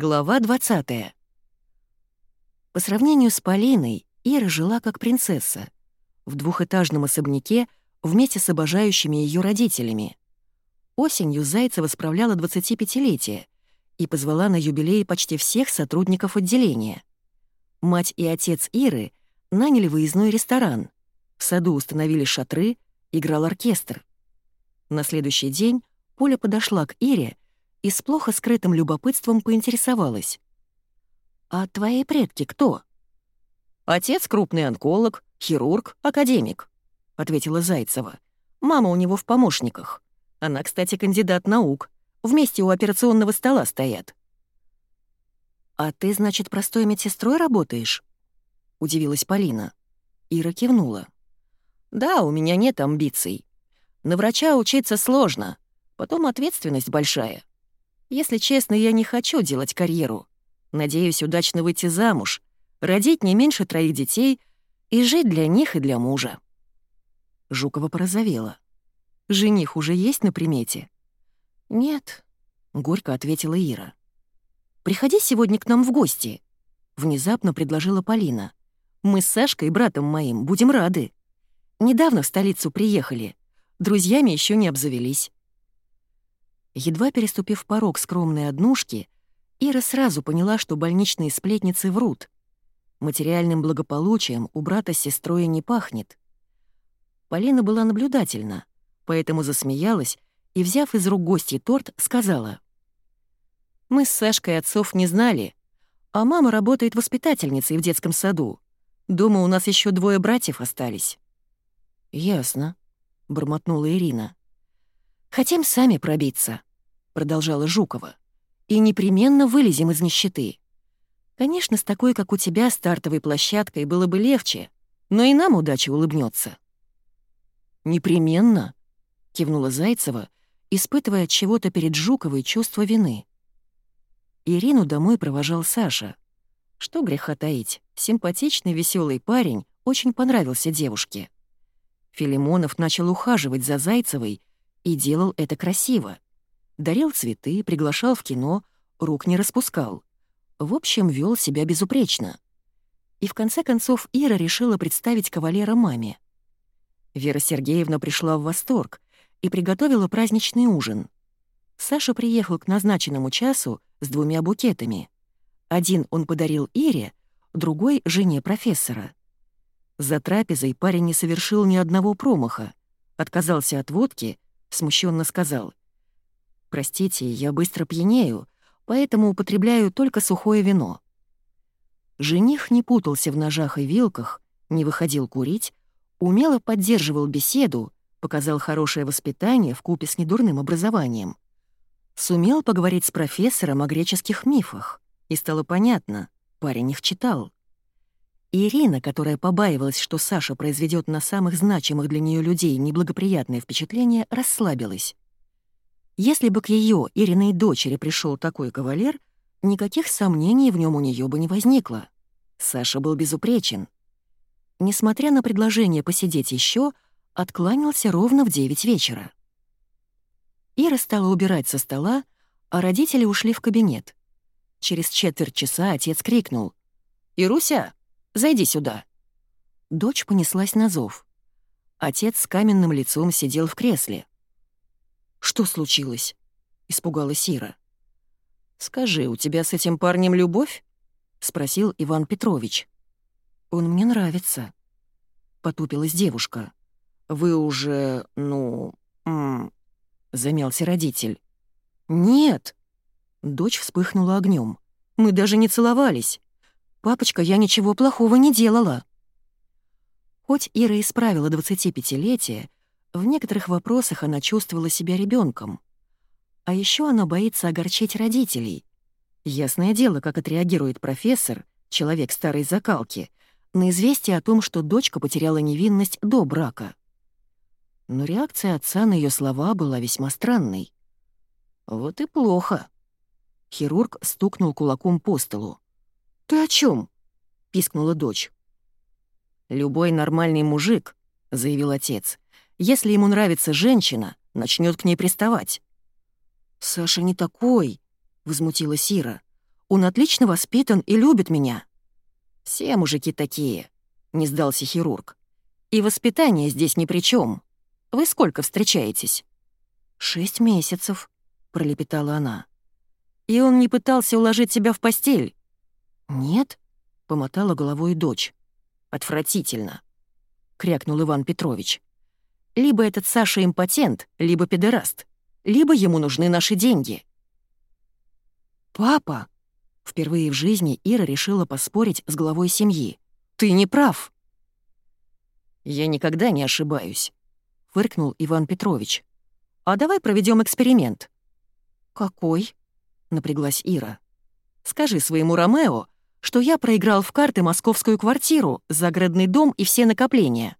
Глава 20. По сравнению с Полиной, Ира жила как принцесса. В двухэтажном особняке вместе с обожающими ее родителями. Осенью Зайцева справляла 25-летие и позвала на юбилей почти всех сотрудников отделения. Мать и отец Иры наняли выездной ресторан. В саду установили шатры, играл оркестр. На следующий день Поля подошла к Ире и с плохо скрытым любопытством поинтересовалась. «А твои предки кто?» «Отец — крупный онколог, хирург, академик», — ответила Зайцева. «Мама у него в помощниках. Она, кстати, кандидат наук. Вместе у операционного стола стоят». «А ты, значит, простой медсестрой работаешь?» — удивилась Полина. Ира кивнула. «Да, у меня нет амбиций. На врача учиться сложно, потом ответственность большая. Если честно, я не хочу делать карьеру. Надеюсь удачно выйти замуж, родить не меньше троих детей и жить для них и для мужа». Жукова порозовела. «Жених уже есть на примете?» «Нет», — горько ответила Ира. «Приходи сегодня к нам в гости», — внезапно предложила Полина. «Мы с Сашкой, братом моим, будем рады. Недавно в столицу приехали, друзьями еще не обзавелись. Едва переступив порог скромной однушки, Ира сразу поняла, что больничные сплетницы врут. Материальным благополучием у брата с сестрой не пахнет. Полина была наблюдательна, поэтому засмеялась и, взяв из рук гостей торт, сказала. «Мы с Сашкой отцов не знали, а мама работает воспитательницей в детском саду. Дома у нас еще двое братьев остались». «Ясно», — бормотнула Ирина. «Хотим сами пробиться», продолжала Жукова. «И непременно вылезем из нищеты. Конечно, с такой, как у тебя, стартовой площадкой было бы легче, но и нам удача улыбнется. «Непременно», — кивнула Зайцева, испытывая от чего-то перед Жуковой чувство вины. Ирину домой провожал Саша. Что греха таить, симпатичный веселый парень очень понравился девушке. Филимонов начал ухаживать за Зайцевой и делал это красиво. Дарил цветы, приглашал в кино, рук не распускал. В общем, вел себя безупречно. И в конце концов Ира решила представить кавалера маме. Вера Сергеевна пришла в восторг и приготовила праздничный ужин. Саша приехал к назначенному часу с двумя букетами. Один он подарил Ире, другой — жене профессора. За трапезой парень не совершил ни одного промаха, отказался от водки, смущенно сказал Простите, я быстро пьянею, поэтому употребляю только сухое вино. Жених не путался в ножах и вилках, не выходил курить, умело поддерживал беседу, показал хорошее воспитание в купе с недурным образованием. Сумел поговорить с профессором о греческих мифах, и стало понятно, парень их читал. Ирина, которая побаивалась, что Саша произведет на самых значимых для нее людей неблагоприятное впечатление, расслабилась. Если бы к ее Ириной дочери пришел такой кавалер, никаких сомнений в нем у нее бы не возникло. Саша был безупречен. Несмотря на предложение посидеть еще, откланялся ровно в девять вечера. Ира стала убирать со стола, а родители ушли в кабинет. Через четверть часа отец крикнул. «Ируся, зайди сюда!» Дочь понеслась на зов. Отец с каменным лицом сидел в кресле. «Что случилось?» — испугалась Ира. «Скажи, у тебя с этим парнем любовь?» — спросил Иван Петрович. «Он мне нравится», — потупилась девушка. «Вы уже, ну...» замялся родитель. «Нет!» Дочь вспыхнула огнем. «Мы даже не целовались. Папочка, я ничего плохого не делала». Хоть Ира исправила 25-летие, в некоторых вопросах она чувствовала себя ребенком. А еще она боится огорчить родителей. Ясное дело, как отреагирует профессор, человек старой закалки, на известие о том, что дочка потеряла невинность до брака. Но реакция отца на ее слова была весьма странной. «Вот и плохо». Хирург стукнул кулаком по столу. «Ты о чем? пискнула дочь. «Любой нормальный мужик», — заявил отец, если ему нравится женщина, начнет к ней приставать. «Саша не такой», — возмутилась Ира. Он отлично воспитан и любит меня». «Все мужики такие», — не сдался хирург. «И воспитание здесь ни при чем. Вы сколько встречаетесь?» «Шесть месяцев», — пролепетала она. «И он не пытался уложить себя в постель?» «Нет», — помотала головой дочь. «Отвратительно», — крякнул Иван Петрович. «Либо этот Саша импотент, либо педераст, либо ему нужны наши деньги». «Папа!» Впервые в жизни Ира решила поспорить с главой семьи. «Ты не прав!» «Я никогда не ошибаюсь», — фыркнул Иван Петрович. «А давай проведем эксперимент». «Какой?» — напряглась Ира. «Скажи своему Ромео, что я проиграл в карты московскую квартиру, загородный дом и все накопления».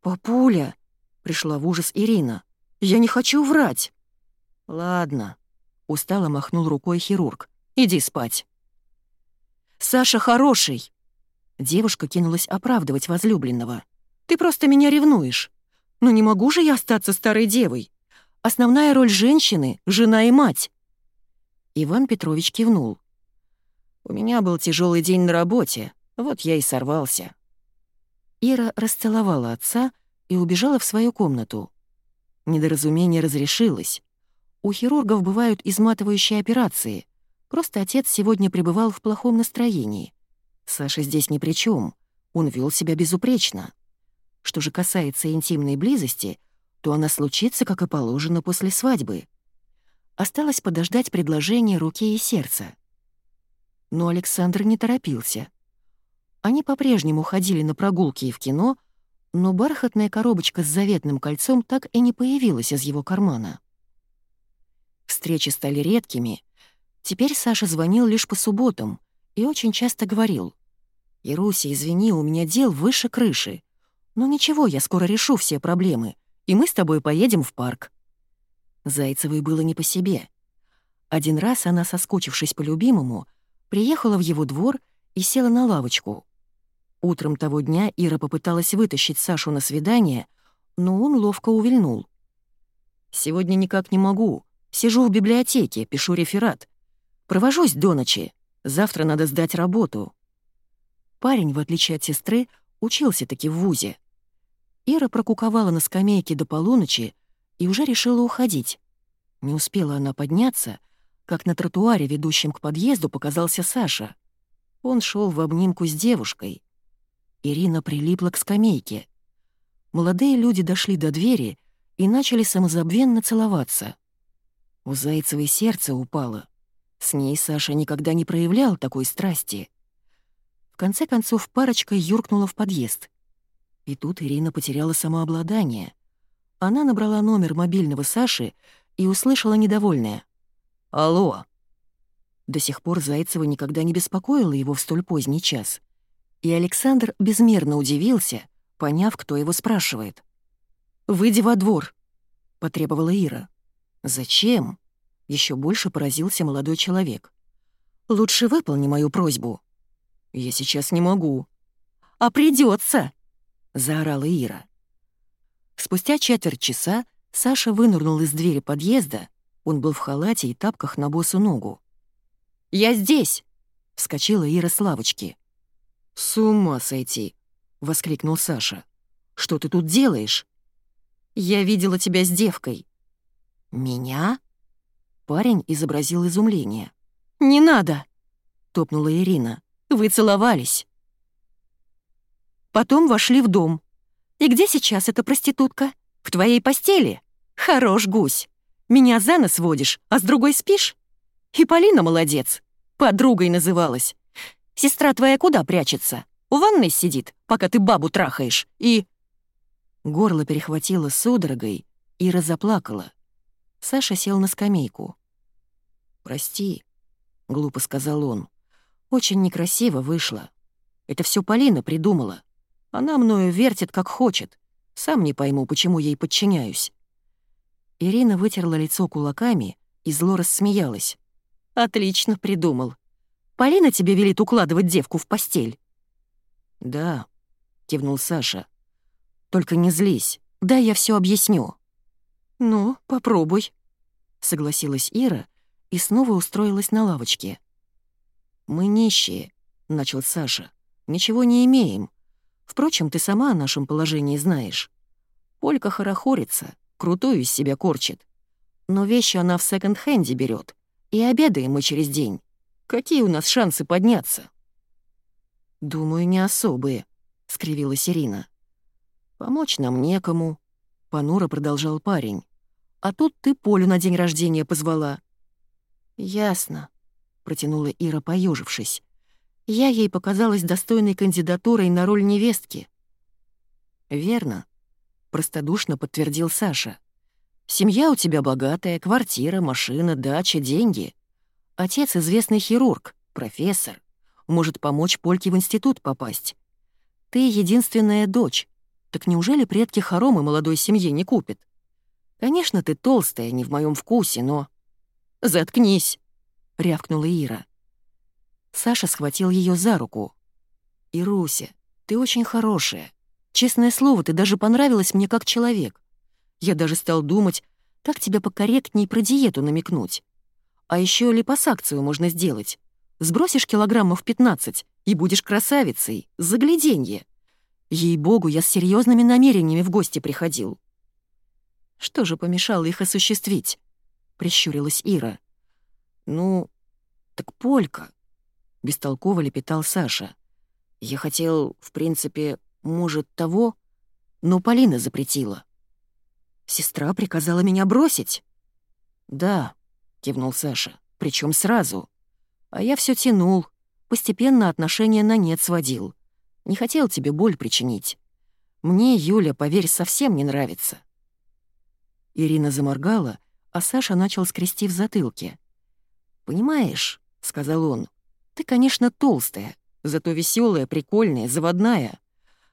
«Папуля!» — пришла в ужас Ирина. «Я не хочу врать!» «Ладно», — устало махнул рукой хирург. «Иди спать». «Саша хороший!» Девушка кинулась оправдывать возлюбленного. «Ты просто меня ревнуешь. Но не могу же я остаться старой девой. Основная роль женщины — жена и мать». Иван Петрович кивнул. У меня был тяжелый день на работе, вот я и сорвался». Ира расцеловала отца и убежала в свою комнату. Недоразумение разрешилось. У хирургов бывают изматывающие операции. Просто отец сегодня пребывал в плохом настроении. Саша здесь ни при чем. Он вел себя безупречно. Что же касается интимной близости, то она случится, как и положено, после свадьбы. Осталось подождать предложения руки и сердца. Но Александр не торопился. Они по-прежнему ходили на прогулки и в кино, но бархатная коробочка с заветным кольцом так и не появилась из его кармана. Встречи стали редкими. Теперь Саша звонил лишь по субботам и очень часто говорил. «Ируся, извини, у меня дел выше крыши. Но ничего, я скоро решу все проблемы, и мы с тобой поедем в парк». Зайцевой было не по себе. Один раз она, соскучившись по любимому, приехала в его двор и села на лавочку. Утром того дня Ира попыталась вытащить Сашу на свидание, но он ловко увильнул. «Сегодня никак не могу. Сижу в библиотеке, пишу реферат. Провожусь до ночи. Завтра надо сдать работу». Парень, в отличие от сестры, учился-таки в ВУЗе. Ира прокуковала на скамейке до полуночи и уже решила уходить. Не успела она подняться, как на тротуаре, ведущем к подъезду, показался Саша. Он шел в обнимку с девушкой. Ирина прилипла к скамейке. Молодые люди дошли до двери и начали самозабвенно целоваться. У Зайцевой сердце упало. С ней Саша никогда не проявлял такой страсти. В конце концов парочка юркнула в подъезд. И тут Ирина потеряла самообладание. Она набрала номер мобильного Саши и услышала недовольное. «Алло!» До сих пор Зайцева никогда не беспокоила его в столь поздний час. И Александр безмерно удивился, поняв, кто его спрашивает. «Выйди во двор», — потребовала Ира. «Зачем?» — еще больше поразился молодой человек. «Лучше выполни мою просьбу». «Я сейчас не могу». «А придется, заорала Ира. Спустя четверть часа Саша вынырнул из двери подъезда он был в халате и тапках на босу ногу. «Я здесь!» — вскочила Ира с лавочки. «С ума сойти!» — воскликнул Саша. «Что ты тут делаешь?» «Я видела тебя с девкой». «Меня?» Парень изобразил изумление. «Не надо!» — топнула Ирина. «Вы целовались». Потом вошли в дом. «И где сейчас эта проститутка? В твоей постели? Хорош гусь!» Меня за нос водишь, а с другой спишь? И Полина молодец. Подругой называлась. Сестра твоя куда прячется? У ванной сидит, пока ты бабу трахаешь. И...» Горло перехватило судорогой, и разоплакала. Саша сел на скамейку. «Прости», — глупо сказал он. «Очень некрасиво вышло. Это все Полина придумала. Она мною вертит, как хочет. Сам не пойму, почему ей подчиняюсь. Ирина вытерла лицо кулаками и зло рассмеялась. «Отлично придумал. Полина тебе велит укладывать девку в постель?» «Да», — кивнул Саша. «Только не злись, да я все объясню». «Ну, попробуй», — согласилась Ира и снова устроилась на лавочке. «Мы нищие», — начал Саша. «Ничего не имеем. Впрочем, ты сама о нашем положении знаешь. Полька хорохорится, крутую из себя корчит. Но вещи она в секонд-хенде берет, и обедаем мы через день. Какие у нас шансы подняться?» «Думаю, не особые», — скривилась Ирина. «Помочь нам некому», — понуро продолжал парень. «А тут ты Полю на день рождения позвала». «Ясно», — протянула Ира, поежившись. «Я ей показалась достойной кандидатурой на роль невестки». «Верно», — простодушно подтвердил Саша. «Семья у тебя богатая, квартира, машина, дача, деньги. Отец — известный хирург, профессор. Может помочь Польке в институт попасть. Ты единственная дочь. Так неужели предки хоромы молодой семье не купят? Конечно, ты толстая, не в моем вкусе, но... «Заткнись!» — рявкнула Ира. Саша схватил ее за руку. «Ируся, ты очень хорошая. Честное слово, ты даже понравилась мне как человек. Я даже стал думать, как тебя покорректней про диету намекнуть. А еще липосакцию можно сделать. Сбросишь килограммов 15 и будешь красавицей, загляденье. Ей-богу, я с серьезными намерениями в гости приходил. Что же помешало их осуществить? Прищурилась Ира. Ну, так Полька. Бестолково лепетал Саша. Я хотел, в принципе, может, того, но Полина запретила. Сестра приказала меня бросить? Да, кивнул Саша, причем сразу. А я все тянул, постепенно отношения на нет сводил. Не хотел тебе боль причинить. Мне, Юля, поверь, совсем не нравится». Ирина заморгала, а Саша начал скрести в затылке. «Понимаешь», — сказал он, — «ты, конечно, толстая, зато веселая, прикольная, заводная.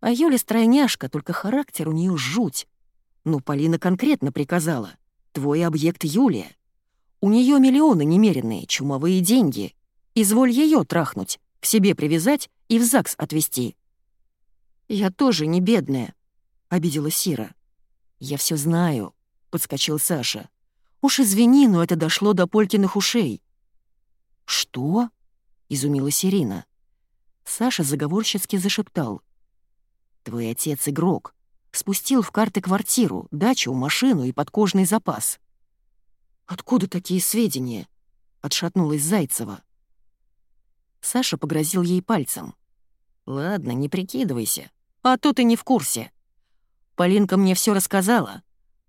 А Юля стройняшка, только характер у нее жуть. Ну, Полина конкретно приказала. Твой объект Юлия. У нее миллионы немеренные, чумовые деньги. Изволь ее трахнуть, к себе привязать и в ЗАГС отвезти». «Я тоже не бедная», — обидела Сира. «Я все знаю», — подскочил Саша. «Уж извини, но это дошло до Полькиных ушей». «Что?» — изумилась Ирина. Саша заговорщицки зашептал. «Твой отец игрок. Спустил в карты квартиру, дачу, машину и подкожный запас». «Откуда такие сведения?» — отшатнулась Зайцева. Саша погрозил ей пальцем. «Ладно, не прикидывайся. А то ты не в курсе. Полинка мне все рассказала.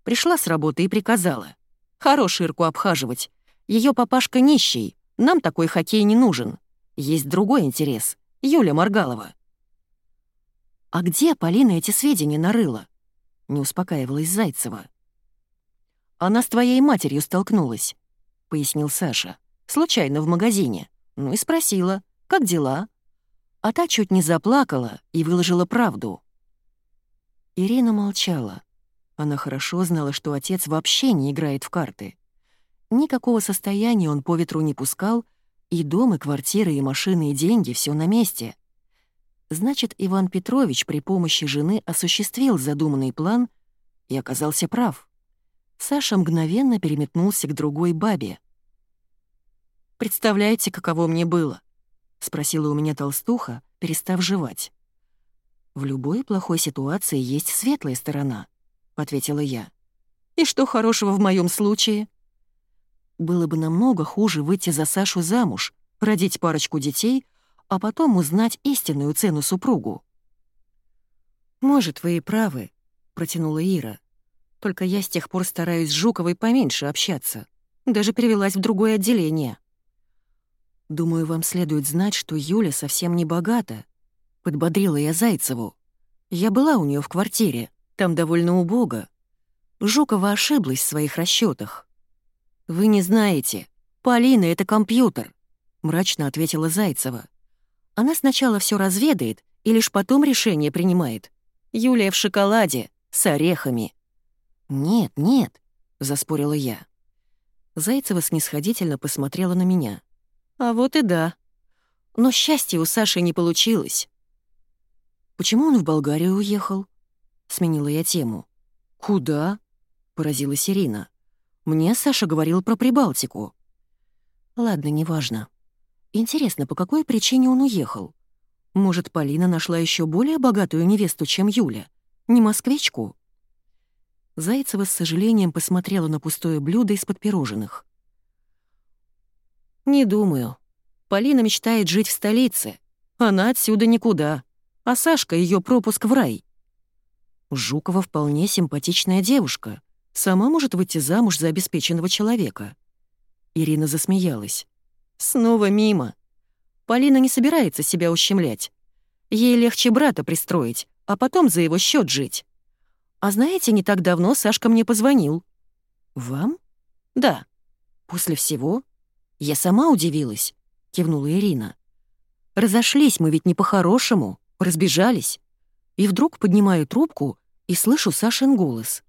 Пришла с работы и приказала. Хорош Ирку обхаживать. Ее папашка нищий. Нам такой хоккей не нужен. Есть другой интерес. Юля Маргалова». «А где Полина эти сведения нарыла?» — не успокаивалась Зайцева. «Она с твоей матерью столкнулась», — пояснил Саша. «Случайно в магазине. Ну и спросила, как дела?» А та чуть не заплакала и выложила правду. Ирина молчала. Она хорошо знала, что отец вообще не играет в карты. Никакого состояния он по ветру не пускал, и дом, и квартиры, и машины, и деньги — все на месте. Значит, Иван Петрович при помощи жены осуществил задуманный план и оказался прав. Саша мгновенно переметнулся к другой бабе. «Представляете, каково мне было?» — спросила у меня толстуха, перестав жевать. «В любой плохой ситуации есть светлая сторона», — ответила я. «И что хорошего в моем случае?» «Было бы намного хуже выйти за Сашу замуж, родить парочку детей, а потом узнать истинную цену супругу». «Может, вы и правы», — протянула Ира. «Только я с тех пор стараюсь с Жуковой поменьше общаться. Даже перевелась в другое отделение». «Думаю, вам следует знать, что Юля совсем не богата», — подбодрила я Зайцеву. «Я была у нее в квартире, там довольно убого. Жукова ошиблась в своих расчетах. «Вы не знаете. Полина — это компьютер», — мрачно ответила Зайцева. «Она сначала все разведает и лишь потом решение принимает. Юлия в шоколаде, с орехами». «Нет, нет», — заспорила я. Зайцева снисходительно посмотрела на меня. А вот и да. Но счастья у Саши не получилось. «Почему он в Болгарию уехал?» — сменила я тему. «Куда?» — поразилась Ирина. «Мне Саша говорил про Прибалтику». «Ладно, неважно. Интересно, по какой причине он уехал? Может, Полина нашла еще более богатую невесту, чем Юля? Не москвичку? Зайцева с сожалением посмотрела на пустое блюдо из-под пирожных. «Не думаю. Полина мечтает жить в столице. Она отсюда никуда. А Сашка — ее пропуск в рай. Жукова вполне симпатичная девушка. Сама может выйти замуж за обеспеченного человека. Ирина засмеялась. Снова мимо. Полина не собирается себя ущемлять. Ей легче брата пристроить, а потом за его счет жить. А знаете, не так давно Сашка мне позвонил. «Вам?» «Да. После всего?» «Я сама удивилась», — кивнула Ирина. «Разошлись мы ведь не по-хорошему, разбежались. И вдруг поднимаю трубку и слышу Сашин голос.